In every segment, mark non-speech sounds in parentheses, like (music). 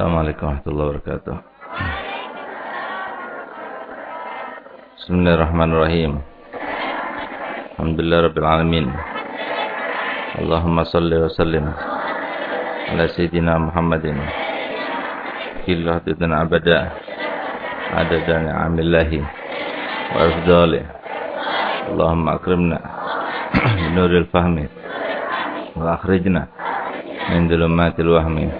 Assalamualaikum warahmatullahi wabarakatuh. Bismillahirrahmanirrahim. Alhamdulillah rabbil alamin. Allahumma salli wa sallim ala sayyidina Muhammadin fil hadidan abada adada ni'amillahi wa afdali. Allahumma akrimna binuril fahmi wa akhrijna min dhulumatil wahmi.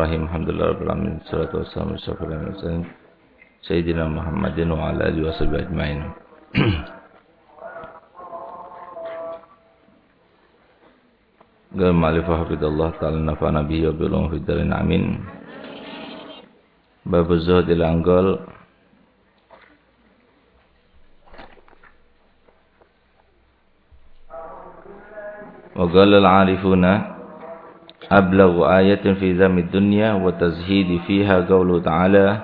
Bismillahirrahmanirrahim. Alhamdulillahirabbil Salatu wassalamu ala Sayyidina Muhammadin wa ala alihi washabihi ajmain. Gam ma'rifah hafidallah ta'ala nafa'ana bihi wa bilum fid darin amin. Bab zuhud ila anggol Wa qala al-arifuna أبلغ آية في ذم الدنيا وتزهيد فيها قوله تعالى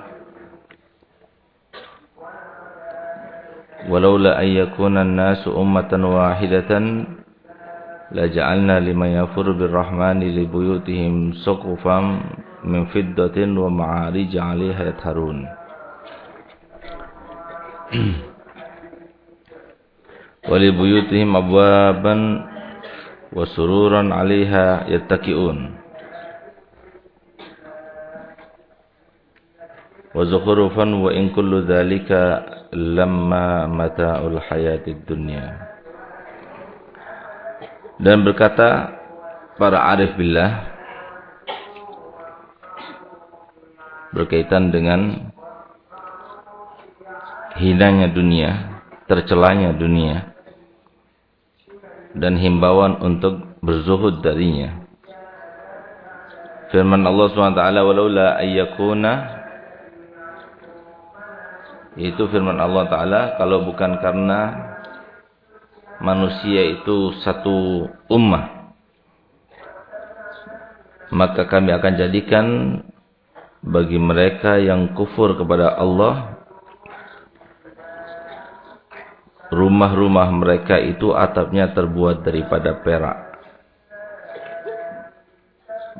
ولولا أن يكون الناس أمة واحدة لجعلنا لمن يفر بالرحمن لبيوتهم سقفا من فضة ومعارج عليها يتهرون (coughs) ولبيوتهم أبوابا wa sururan 'alaiha yattaqiun wa zukhrufan wa in kullu dhalika lamma mata'ul hayatid dunya. Dan berkata para arif billah berkaitan dengan hinanya dunia tercelanya dunia dan himbauan untuk berzuhud darinya. Firman Allah SWT, walaula ayyakuna itu firman Allah Ta'ala kalau bukan karena manusia itu satu ummah maka kami akan jadikan bagi mereka yang kufur kepada Allah rumah-rumah mereka itu atapnya terbuat daripada perak.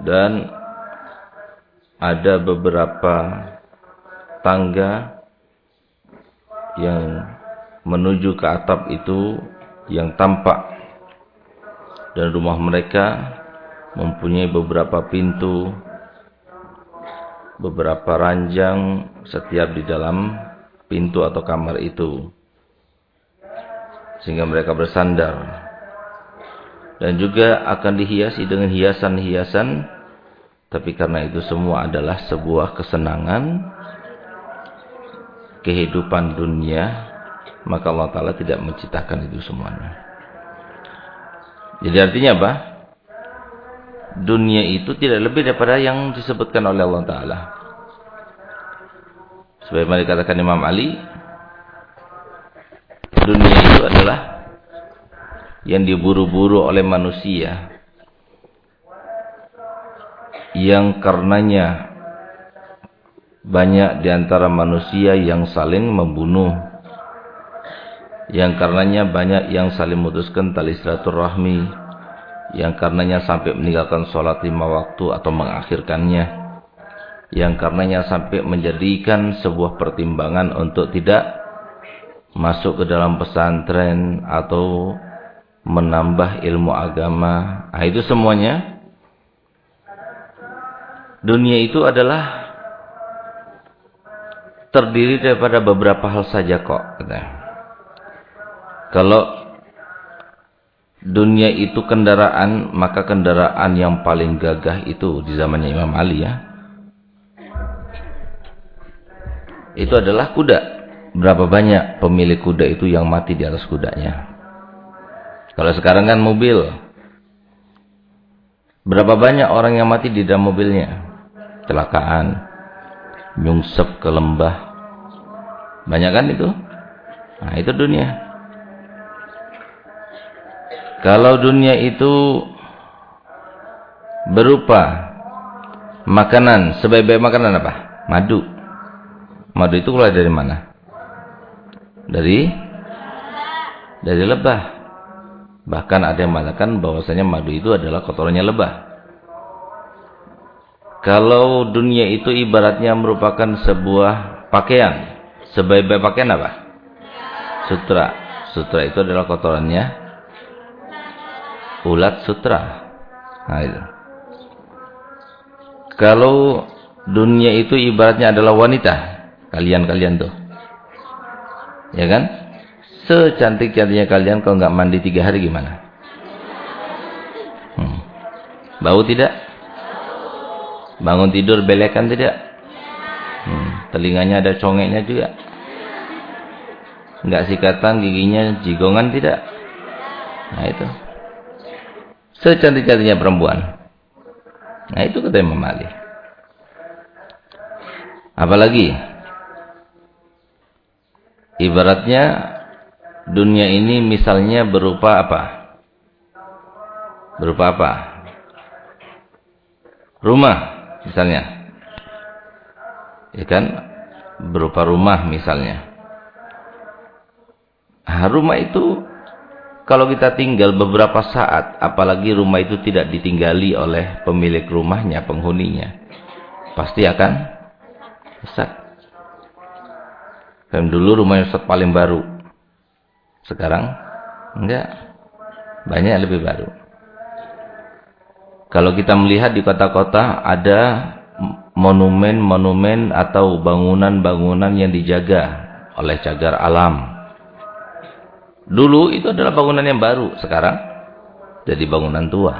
Dan ada beberapa tangga yang menuju ke atap itu yang tampak dan rumah mereka mempunyai beberapa pintu beberapa ranjang setiap di dalam pintu atau kamar itu sehingga mereka bersandar. Dan juga akan dihiasi dengan hiasan-hiasan tapi karena itu semua adalah sebuah kesenangan kehidupan dunia maka Allah Ta'ala tidak menciptakan itu semuanya. Jadi artinya apa? dunia itu tidak lebih daripada yang disebutkan oleh Allah Ta'ala. Sebagaimana dikatakan Imam Ali itu adalah yang diburu-buru oleh manusia. Yang karenanya banyak di antara manusia yang saling membunuh. Yang karenanya banyak yang saling memutuskan tali silaturahmi. Yang karenanya sampai meninggalkan sholat lima waktu atau mengakhirkannya. Yang karenanya sampai menjadikan sebuah pertimbangan untuk tidak masuk ke dalam pesantren atau menambah ilmu agama. Nah, itu semuanya dunia itu adalah terdiri daripada beberapa hal saja kok. Kalau dunia itu kendaraan, maka kendaraan yang paling gagah itu di zamannya Imam Ali ya. Itu adalah kuda. Berapa banyak pemilik kuda itu yang mati di atas kudanya. Kalau sekarang kan mobil. Berapa banyak orang yang mati di dalam mobilnya? Kecelakaan. Nyungsep ke lembah. Banyak kan itu? Nah itu dunia. Kalau dunia itu berupa makanan, sebaik-baik makanan apa? Madu. Madu itu keluar dari mana? Dari dari lebah. Bahkan ada yang mengatakan bahwasanya madu itu adalah kotorannya lebah. Kalau dunia itu ibaratnya merupakan sebuah pakaian. Sebaik-baik pakaian apa? Sutra. Sutra itu adalah kotorannya ulat sutra. Nah itu. Kalau dunia itu ibaratnya adalah wanita. Kalian-kalian tuh. Ya kan? Secantik-cantiknya kalian kalau nggak mandi tiga hari gimana? Hmm. Bau tidak? Bangun tidur belekan tidak? Hmm. Telinganya ada congeknya juga. Nggak sikatan giginya jigongan tidak? Nah itu. Secantik-cantiknya perempuan. Nah itu kata Imam Ali. Apalagi? Ibaratnya dunia ini misalnya berupa apa? Berupa apa? Rumah misalnya. Ya kan? Berupa rumah misalnya. Nah, rumah itu kalau kita tinggal beberapa saat, apalagi rumah itu tidak ditinggali oleh pemilik rumahnya, penghuninya, pasti akan rusak. Dan dulu rumahnya paling baru, sekarang enggak. Banyak lebih baru. Kalau kita melihat di kota-kota ada monumen-monumen atau bangunan-bangunan yang dijaga oleh cagar alam. Dulu itu adalah bangunan yang baru, sekarang jadi bangunan tua.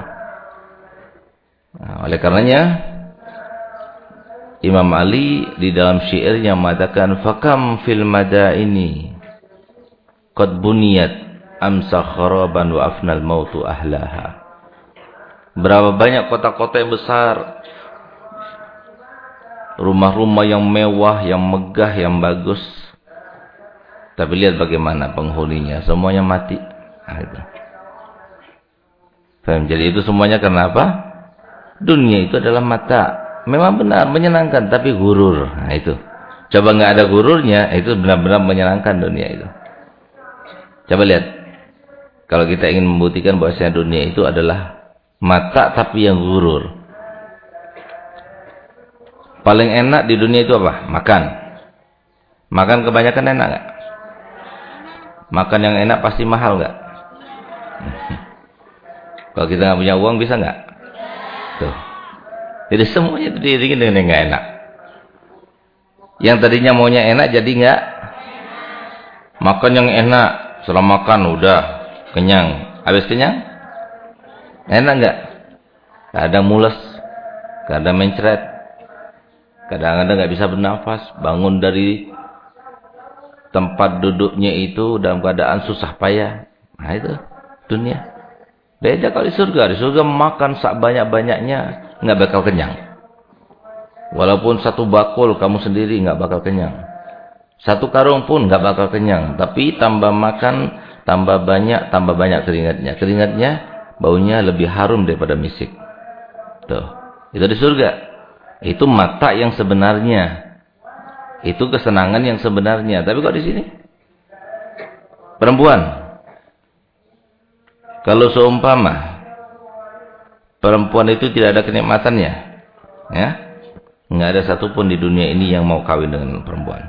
Nah, oleh karenanya Imam Ali di dalam syairnya mengatakan fakam fil madaini qad buniyat amsa kharaban wa afnal mautu ahlaha. Berapa banyak kota-kota yang besar, rumah-rumah yang mewah, yang megah, yang bagus. Tapi lihat bagaimana penghuninya, semuanya mati. Nah, itu. Jadi itu semuanya kenapa? Dunia itu adalah mata. Memang benar menyenangkan, tapi gurur. Nah itu. Coba nggak ada gururnya, itu benar-benar menyenangkan dunia itu. Coba lihat. Kalau kita ingin membuktikan bahwa dunia itu adalah mata tapi yang gurur. Paling enak di dunia itu apa? Makan. Makan kebanyakan enak gak? Makan yang enak pasti mahal gak? (laughs) Kalau kita nggak punya uang bisa nggak? Jadi semuanya itu diiringi dengan yang nggak enak. Yang tadinya maunya enak jadi nggak makan yang enak setelah makan udah kenyang. Habis kenyang? Enak enggak? Kadang mules, kadang mencret. Kadang-kadang enggak bisa bernafas, bangun dari tempat duduknya itu dalam keadaan susah payah. Nah itu dunia. Beda kalau di surga. Di surga makan sak banyak-banyaknya enggak bakal kenyang. Walaupun satu bakul kamu sendiri enggak bakal kenyang. Satu karung pun nggak bakal kenyang. Tapi tambah makan, tambah banyak, tambah banyak keringatnya. Keringatnya baunya lebih harum daripada misik. Tuh. Itu di surga. Itu mata yang sebenarnya. Itu kesenangan yang sebenarnya. Tapi kok di sini? Perempuan. Kalau seumpama perempuan itu tidak ada kenikmatannya, ya, nggak ada satupun di dunia ini yang mau kawin dengan perempuan.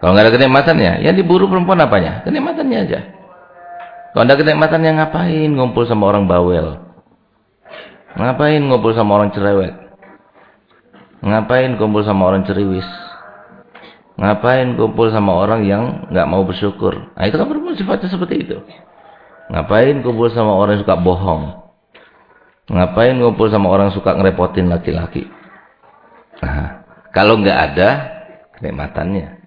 Kalau nggak ada kenikmatannya, yang diburu perempuan apanya? Kenikmatannya aja. Kalau ada kenikmatannya ngapain ngumpul sama orang bawel? Ngapain ngumpul sama orang cerewet? Ngapain kumpul sama orang ceriwis? Ngapain kumpul sama orang yang nggak mau bersyukur? Nah, itu kan perempuan sifatnya seperti itu. Ngapain kumpul sama orang yang suka bohong? Ngapain kumpul sama orang yang suka ngerepotin laki-laki? Nah, kalau nggak ada kenikmatannya.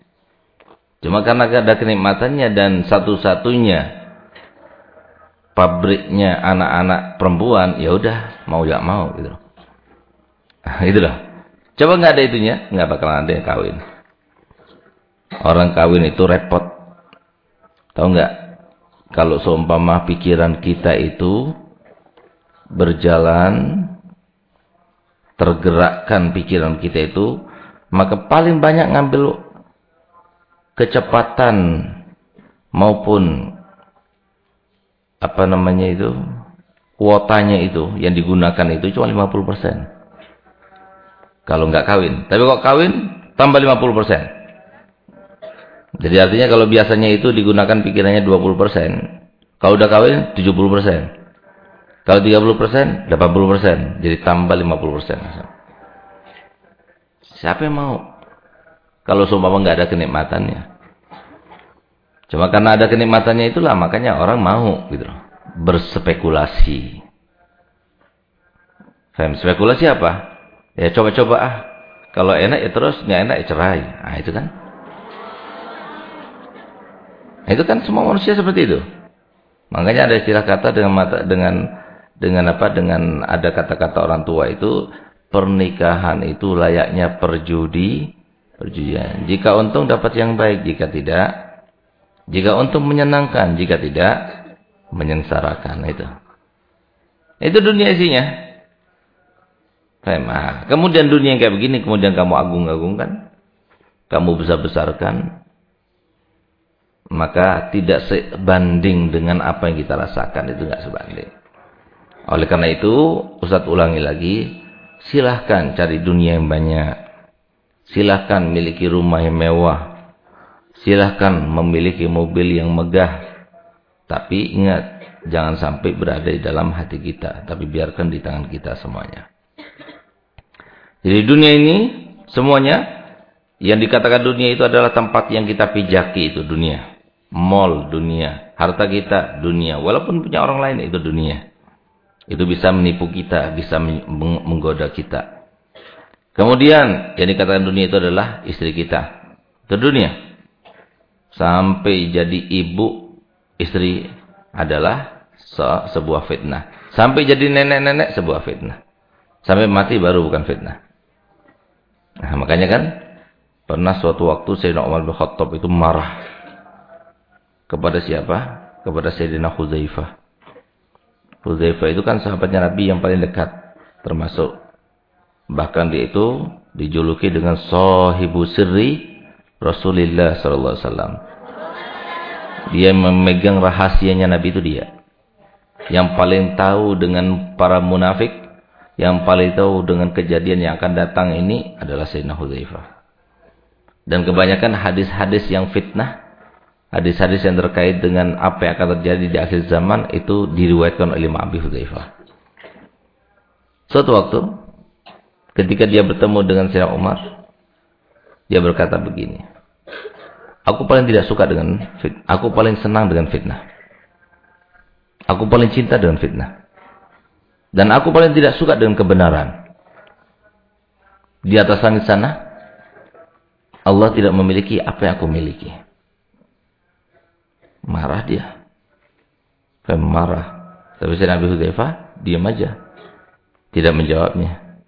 Cuma karena ada kenikmatannya dan satu-satunya pabriknya anak-anak perempuan, ya udah mau nggak mau gitu. Nah, itu loh. Coba nggak ada itunya, nggak bakalan ada yang kawin. Orang kawin itu repot. Tahu nggak? Kalau seumpama pikiran kita itu berjalan tergerakkan pikiran kita itu, maka paling banyak ngambil kecepatan maupun apa namanya itu kuotanya itu yang digunakan itu cuma 50%. Kalau nggak kawin. Tapi kok kawin tambah 50%. Jadi artinya kalau biasanya itu digunakan pikirannya 20%. Kalau udah kawin 70%. Kalau 30%, 80%. Jadi tambah 50%. Siapa yang mau? Kalau seumpama nggak ada kenikmatannya. Cuma karena ada kenikmatannya itulah makanya orang mau gitu Berspekulasi. Faham spekulasi apa? Ya coba-coba ah. Kalau enak ya terus, nggak enak ya cerai. Nah itu kan. Nah, itu kan semua manusia seperti itu. Makanya ada istilah kata dengan mata dengan dengan apa? Dengan ada kata-kata orang tua itu pernikahan itu layaknya perjudi, perjudian. Jika untung dapat yang baik, jika tidak, jika untung menyenangkan, jika tidak menyengsarakan itu. Itu dunia isinya. Nah, kemudian dunia yang kayak begini, kemudian kamu agung-agungkan, kamu besar-besarkan, maka tidak sebanding dengan apa yang kita rasakan itu nggak sebanding. Oleh karena itu, Ustaz ulangi lagi, silahkan cari dunia yang banyak. Silahkan miliki rumah yang mewah. Silahkan memiliki mobil yang megah. Tapi ingat, jangan sampai berada di dalam hati kita. Tapi biarkan di tangan kita semuanya. Jadi dunia ini, semuanya, yang dikatakan dunia itu adalah tempat yang kita pijaki itu dunia mall dunia, harta kita dunia, walaupun punya orang lain itu dunia. Itu bisa menipu kita, bisa menggoda kita. Kemudian yang dikatakan dunia itu adalah istri kita. Itu dunia. Sampai jadi ibu istri adalah se sebuah fitnah. Sampai jadi nenek-nenek sebuah fitnah. Sampai mati baru bukan fitnah. Nah, makanya kan pernah suatu waktu Sayyidina Umar bin Khattab itu marah kepada siapa? Kepada Sayyidina Huzaifah. Huzaifah itu kan sahabatnya Nabi yang paling dekat. Termasuk. Bahkan dia itu dijuluki dengan sahibu sirri Rasulullah sallallahu alaihi wasallam. Dia memegang rahasianya Nabi itu dia. Yang paling tahu dengan para munafik, yang paling tahu dengan kejadian yang akan datang ini adalah Sayyidina Huzaifah. Dan kebanyakan hadis-hadis yang fitnah hadis-hadis yang terkait dengan apa yang akan terjadi di akhir zaman itu diriwayatkan oleh Imam Abi Hudzaifah. Suatu waktu ketika dia bertemu dengan Sayyidina Umar, dia berkata begini. Aku paling tidak suka dengan fitnah. Aku paling senang dengan fitnah. Aku paling cinta dengan fitnah. Dan aku paling tidak suka dengan kebenaran. Di atas langit sana, Allah tidak memiliki apa yang aku miliki. Marah dia. Fem marah. Tapi si Nabi Hudzaifah diam aja. Tidak menjawabnya.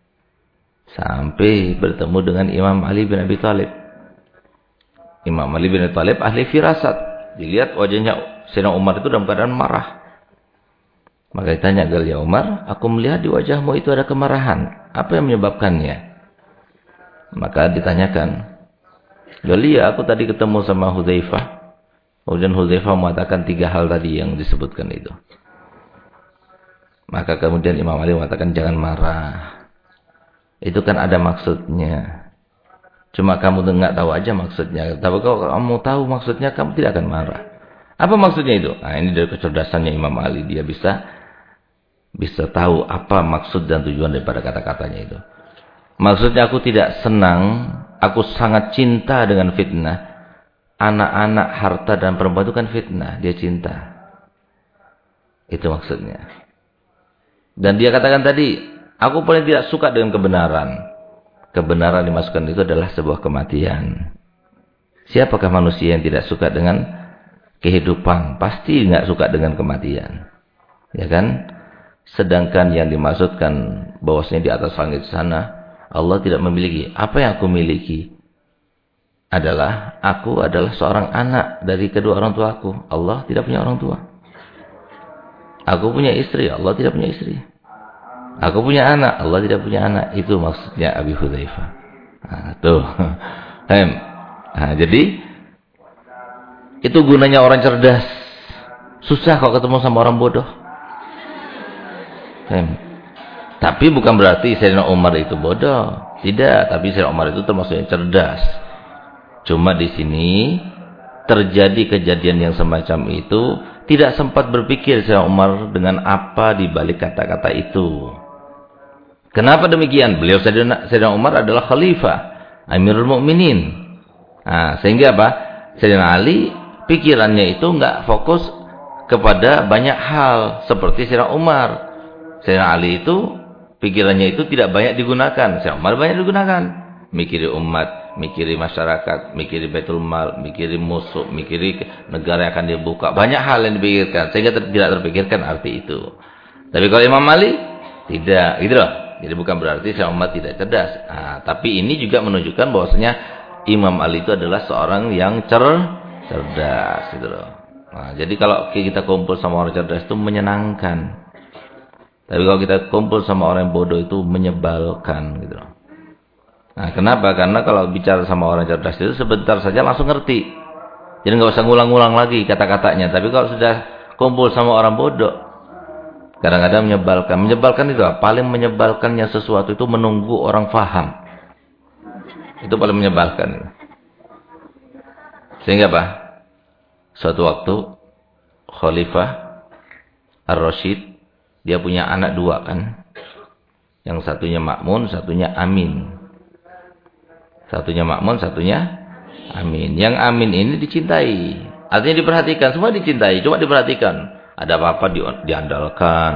Sampai bertemu dengan Imam Ali bin Abi Thalib. Imam Ali bin Abi Thalib ahli firasat. Dilihat wajahnya Sayyidina Umar itu dalam keadaan marah. Maka ditanya ya Umar, aku melihat di wajahmu itu ada kemarahan. Apa yang menyebabkannya? Maka ditanyakan, Galia, aku tadi ketemu sama Hudzaifah. Kemudian Hudzaifah mengatakan tiga hal tadi yang disebutkan itu. Maka kemudian Imam Ali mengatakan jangan marah. Itu kan ada maksudnya. Cuma kamu nggak tahu aja maksudnya. Tapi kalau kamu tahu maksudnya, kamu tidak akan marah. Apa maksudnya itu? Nah, ini dari kecerdasannya Imam Ali. Dia bisa bisa tahu apa maksud dan tujuan daripada kata-katanya itu. Maksudnya aku tidak senang, aku sangat cinta dengan fitnah. Anak-anak, harta dan perempuan itu kan fitnah, dia cinta. Itu maksudnya. Dan dia katakan tadi, aku paling tidak suka dengan kebenaran. Kebenaran dimasukkan itu adalah sebuah kematian. Siapakah manusia yang tidak suka dengan kehidupan? Pasti nggak suka dengan kematian. Ya kan? Sedangkan yang dimaksudkan bahwasanya di atas langit sana Allah tidak memiliki. Apa yang aku miliki adalah aku adalah seorang anak dari kedua orang tuaku. Allah tidak punya orang tua. Aku punya istri, Allah tidak punya istri. Aku punya anak, Allah tidak punya anak. Itu maksudnya Abi Hudzaifah. Nah, tuh. (laughs) Nah, jadi itu gunanya orang cerdas. Susah kalau ketemu sama orang bodoh. Hem. Tapi bukan berarti Sayyidina Umar itu bodoh. Tidak, tapi Sayyidina Umar itu termasuk yang cerdas. Cuma di sini terjadi kejadian yang semacam itu tidak sempat berpikir Sayyidina Umar dengan apa di balik kata-kata itu. Kenapa demikian? Beliau Sayyidina, Sayyidina Umar adalah khalifah, Amirul Mukminin. Nah, sehingga apa? Sayyidina Ali pikirannya itu enggak fokus kepada banyak hal seperti Sayyidina Umar. Sayyidina Ali itu pikirannya itu tidak banyak digunakan. Syekh Umar banyak digunakan. Mikiri umat, mikiri masyarakat, mikiri betul mal, mikiri musuh, mikiri negara yang akan dibuka. Banyak hal yang dipikirkan. Sehingga ter tidak terpikirkan arti itu. Tapi kalau Imam Ali, tidak. Gitu loh. Jadi bukan berarti Syekh Umar tidak cerdas. Nah, tapi ini juga menunjukkan bahwasanya Imam Ali itu adalah seorang yang cer cerdas. Gitu loh. Nah, jadi kalau kita kumpul sama orang cerdas itu menyenangkan. Tapi kalau kita kumpul sama orang bodoh itu menyebalkan gitu Nah, kenapa? Karena kalau bicara sama orang cerdas itu sebentar saja langsung ngerti. Jadi nggak usah ngulang-ngulang lagi kata-katanya. Tapi kalau sudah kumpul sama orang bodoh, kadang-kadang menyebalkan. Menyebalkan itu apa? Paling menyebalkannya sesuatu itu menunggu orang faham. Itu paling menyebalkan. Sehingga apa? Suatu waktu Khalifah Ar-Rasyid dia punya anak dua kan. Yang satunya Makmun, satunya Amin. Satunya Makmun, satunya Amin. Yang Amin ini dicintai. Artinya diperhatikan, semua dicintai. Cuma diperhatikan. Ada apa-apa di, diandalkan,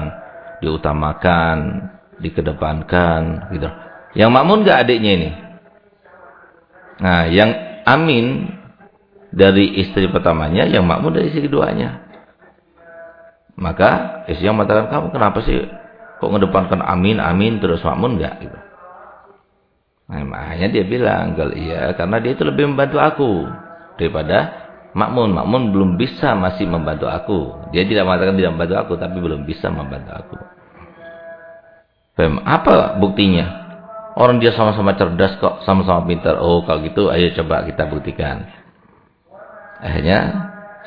diutamakan, dikedepankan. gitu. Yang Makmun gak adiknya ini. Nah, yang Amin dari istri pertamanya, yang Makmun dari istri keduanya. Maka istri yang mengatakan kamu kenapa sih kok ngedepankan amin amin terus makmun enggak gitu. Nah, makanya dia bilang, "Gal iya, karena dia itu lebih membantu aku daripada makmun. Makmun belum bisa masih membantu aku. Dia tidak mengatakan tidak membantu aku, tapi belum bisa membantu aku." Apa buktinya? Orang dia sama-sama cerdas kok, sama-sama pintar. Oh, kalau gitu ayo coba kita buktikan. Akhirnya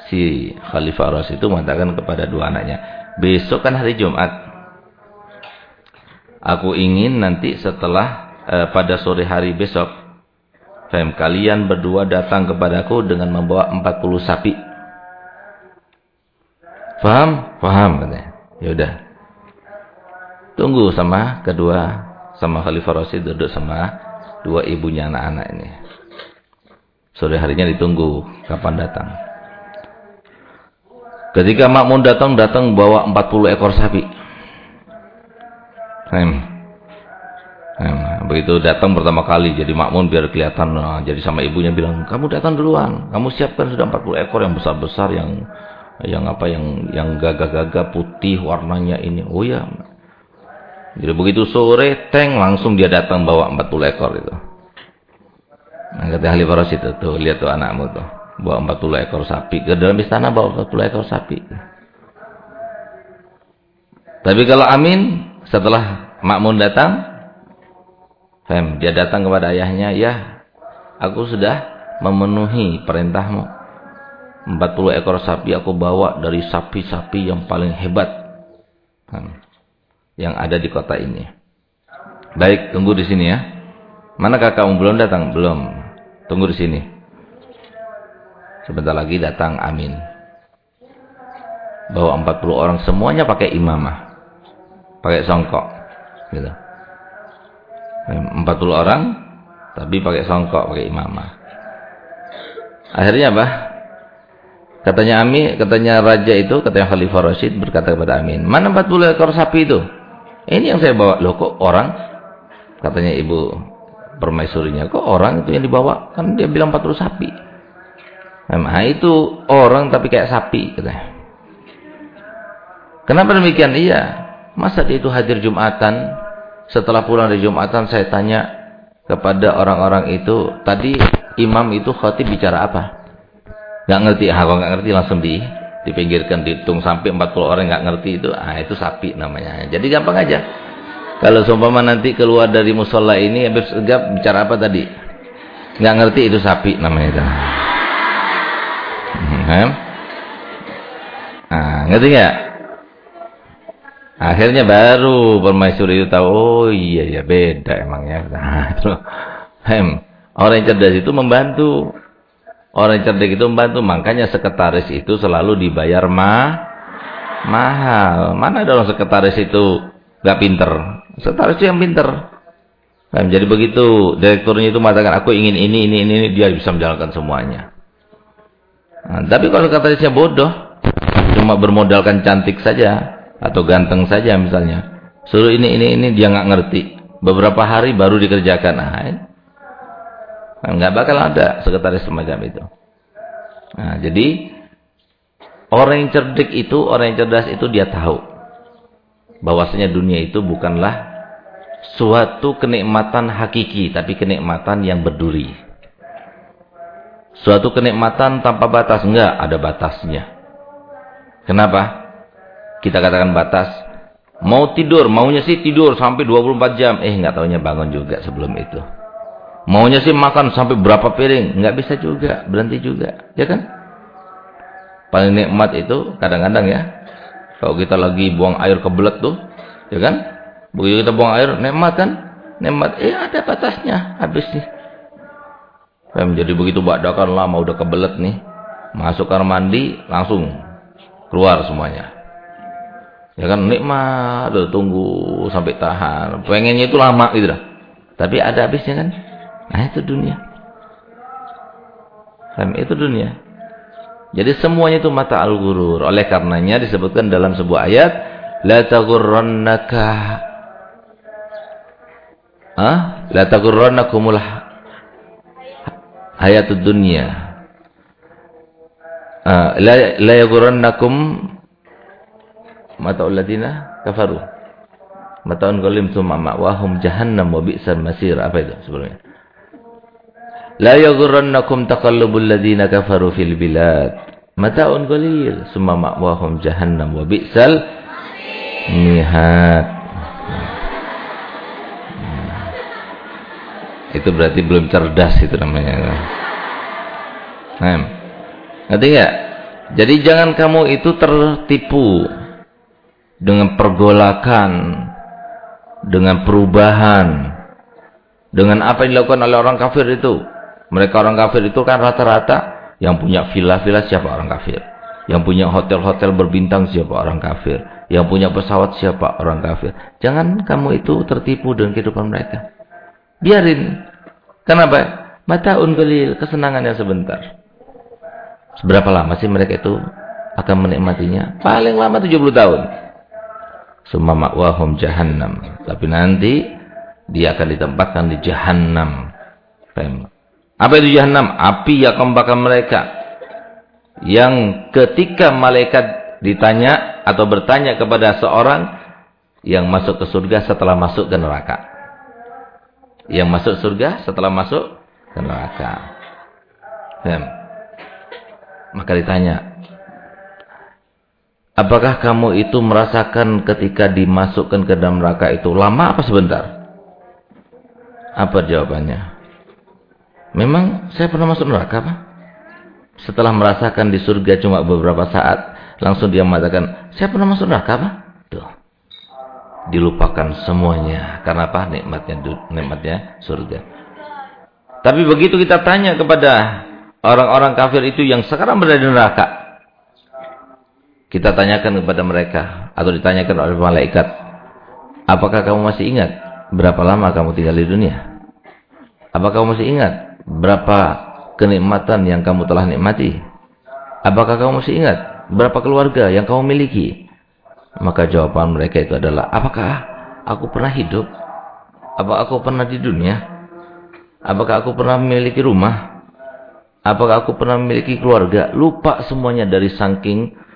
si Khalifah Ras itu mengatakan kepada dua anaknya, besok kan hari Jumat. Aku ingin nanti setelah eh, pada sore hari besok, fem kalian berdua datang kepadaku dengan membawa 40 sapi. Faham? Faham katanya. Ya udah. Tunggu sama kedua sama Khalifah Rasid duduk sama dua ibunya anak-anak ini. Sore harinya ditunggu kapan datang. Ketika Makmun datang, datang bawa 40 ekor sapi. Hmm. Hmm. Begitu datang pertama kali, jadi Makmun biar kelihatan. Nah, jadi sama ibunya bilang, kamu datang duluan. Kamu siapkan sudah 40 ekor yang besar-besar, yang yang apa, yang yang gagah-gagah putih warnanya ini. Oh ya. Jadi begitu sore, teng langsung dia datang bawa 40 ekor itu. Nah, ahli faras itu, tuh lihat tuh anakmu tuh bawa 40 ekor sapi ke dalam istana bawa 40 ekor sapi tapi kalau Amin setelah Makmun datang Fem, dia datang kepada ayahnya ya aku sudah memenuhi perintahmu 40 ekor sapi aku bawa dari sapi-sapi yang paling hebat yang ada di kota ini baik tunggu di sini ya mana kakakmu belum datang belum Tunggu di sini. Sebentar lagi datang Amin. Bawa 40 orang semuanya pakai imamah. Pakai songkok. Gitu. 40 orang tapi pakai songkok, pakai imamah. Akhirnya apa? Katanya Ami, katanya raja itu, katanya Khalifah Rashid berkata kepada Amin, "Mana 40 ekor sapi itu?" Ini yang saya bawa. Loh kok orang? Katanya ibu permaisurinya, kok orang itu yang dibawa? Kan dia bilang 40 sapi. Nah itu orang tapi kayak sapi katanya. Kenapa demikian? Iya. Masa dia itu hadir Jumatan? Setelah pulang dari Jumatan saya tanya kepada orang-orang itu, tadi imam itu khatib bicara apa? Gak ngerti, ah, kalau gak ngerti langsung di dipinggirkan, dihitung sampai 40 orang gak ngerti itu, ah itu sapi namanya. Jadi gampang aja. Kalau seumpama nanti keluar dari musola ini, habis segap bicara apa tadi? Gak ngerti itu sapi namanya itu. Hmm, ah, ngerti gak? Akhirnya baru permaisuri itu tahu, oh iya ya beda (laughs) emangnya. Nah, hem. Orang yang cerdas itu membantu. Orang cerdik itu membantu. Makanya sekretaris itu selalu dibayar ma mahal. Mana ada orang sekretaris itu gak pinter. Sekretaris itu yang pinter. Nah, jadi begitu. Direkturnya itu mengatakan, aku ingin ini, ini, ini, ini. Dia bisa menjalankan semuanya. Nah, tapi kalau sekretarisnya bodoh. Cuma bermodalkan cantik saja. Atau ganteng saja misalnya. Suruh ini, ini, ini. Dia gak ngerti. Beberapa hari baru dikerjakan. Nah, Enggak bakal ada sekretaris semacam itu. Nah, jadi orang yang cerdik itu, orang yang cerdas itu dia tahu bahwasanya dunia itu bukanlah suatu kenikmatan hakiki, tapi kenikmatan yang berduri. Suatu kenikmatan tanpa batas, enggak ada batasnya. Kenapa? Kita katakan batas. Mau tidur, maunya sih tidur sampai 24 jam. Eh, enggak tahunya bangun juga sebelum itu. Maunya sih makan sampai berapa piring, nggak bisa juga, berhenti juga, ya kan? Paling nikmat itu kadang-kadang ya. Kalau kita lagi buang air kebelet tuh, ya kan? Begitu kita buang air, nikmat kan? Nikmat, eh ada batasnya, habis nih. Jadi begitu badakan lama udah kebelet nih. Masuk kamar mandi, langsung keluar semuanya. Ya kan nikmat, tunggu sampai tahan. Pengennya itu lama gitu dah. Tapi ada habisnya kan? Nah itu dunia. Faham? Itu dunia. Jadi semuanya itu mata al-ghurur. Oleh karenanya disebutkan dalam sebuah ayat, la taghurrannaka Ah, la taghurrannakumul hayatud dunya. Ah, la la yaghurrannakum mata alladziina kafaru. Mata'un qalim tsumma ma'wahum jahannam wa bi'sal masir. Apa itu sebelumnya? La yaghurrannakum taqallubul ladzina kafaru fil bilad. Mata'un qalil, summa ma'wahum jahannam wa bi'sal mihad. Itu berarti belum cerdas itu namanya. Nah, ngerti enggak? Jadi jangan kamu itu tertipu dengan pergolakan, dengan perubahan, dengan apa yang dilakukan oleh orang kafir itu. Mereka orang kafir itu kan rata-rata yang punya villa-villa siapa orang kafir. Yang punya hotel-hotel berbintang siapa orang kafir. Yang punya pesawat siapa orang kafir. Jangan kamu itu tertipu dengan kehidupan mereka. Biarin. Kenapa? Mataun qalil, kesenangannya sebentar. Seberapa lama sih mereka itu akan menikmatinya? Paling lama 70 tahun. Summa ma'wahum jahannam. Tapi nanti dia akan ditempatkan di jahannam. Apa itu jahanam? Api yang membakar mereka. Yang ketika malaikat ditanya atau bertanya kepada seorang yang masuk ke surga setelah masuk ke neraka. Yang masuk surga setelah masuk ke neraka. Dan, maka ditanya, apakah kamu itu merasakan ketika dimasukkan ke dalam neraka itu lama apa sebentar? Apa jawabannya? Memang saya pernah masuk neraka Pak? Setelah merasakan di surga cuma beberapa saat, langsung dia mengatakan, saya pernah masuk neraka Pak? Tuh. Dilupakan semuanya. Karena apa? Nikmatnya nikmatnya surga. Tapi begitu kita tanya kepada orang-orang kafir itu yang sekarang berada di neraka. Kita tanyakan kepada mereka atau ditanyakan oleh malaikat, apakah kamu masih ingat berapa lama kamu tinggal di dunia? Apakah kamu masih ingat berapa kenikmatan yang kamu telah nikmati? Apakah kamu masih ingat berapa keluarga yang kamu miliki? Maka jawaban mereka itu adalah, apakah aku pernah hidup? Apakah aku pernah di dunia? Apakah aku pernah memiliki rumah? Apakah aku pernah memiliki keluarga? Lupa semuanya dari saking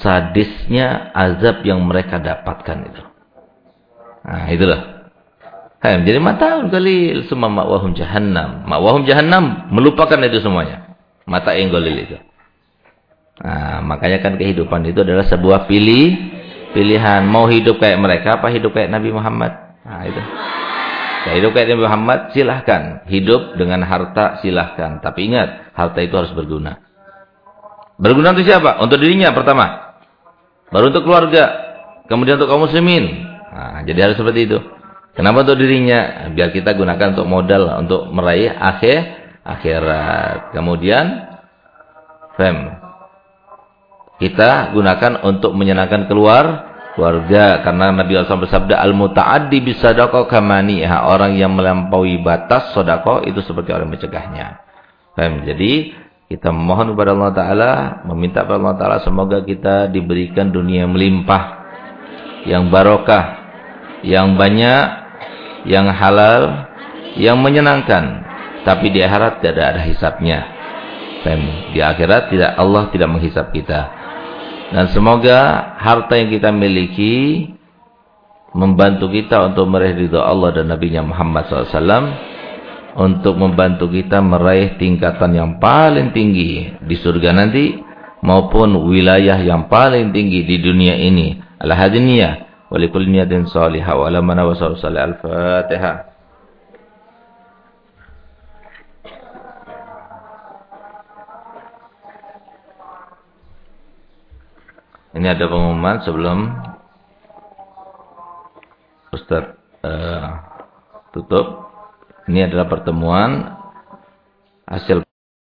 sadisnya azab yang mereka dapatkan itu. Nah, itulah. Hai, jadi mata galil semua makwahum jahannam. Makwahum jahannam melupakan itu semuanya. Mata yang galil itu. Nah, makanya kan kehidupan itu adalah sebuah pilih pilihan. Mau hidup kayak mereka apa hidup kayak Nabi Muhammad? Nah, itu. Ya, hidup kayak Nabi Muhammad silahkan. Hidup dengan harta silahkan. Tapi ingat, harta itu harus berguna. Berguna untuk siapa? Untuk dirinya pertama. Baru untuk keluarga. Kemudian untuk kaum muslimin. Nah, jadi harus seperti itu. Kenapa untuk dirinya? Biar kita gunakan untuk modal, untuk meraih akhir akhirat. Kemudian, fem. Kita gunakan untuk menyenangkan keluar keluarga karena Nabi SAW bersabda al-muta'addi bisadaqah kamaniha orang yang melampaui batas sedekah itu seperti orang mencegahnya. Paham? Jadi kita mohon kepada Allah taala, meminta kepada Allah taala semoga kita diberikan dunia melimpah, yang barokah, yang banyak, yang halal, yang menyenangkan. Tapi di akhirat tidak ada hisapnya. Di akhirat tidak Allah tidak menghisap kita. Dan semoga harta yang kita miliki membantu kita untuk meraih Allah dan Nabi Muhammad SAW untuk membantu kita meraih tingkatan yang paling tinggi di surga nanti maupun wilayah yang paling tinggi di dunia ini. Al-hadiniyah wa likulli niyatin salihah wa lamana wa al-fatihah. Ini ada pengumuman sebelum Ustaz uh, tutup. Ini adalah pertemuan hasil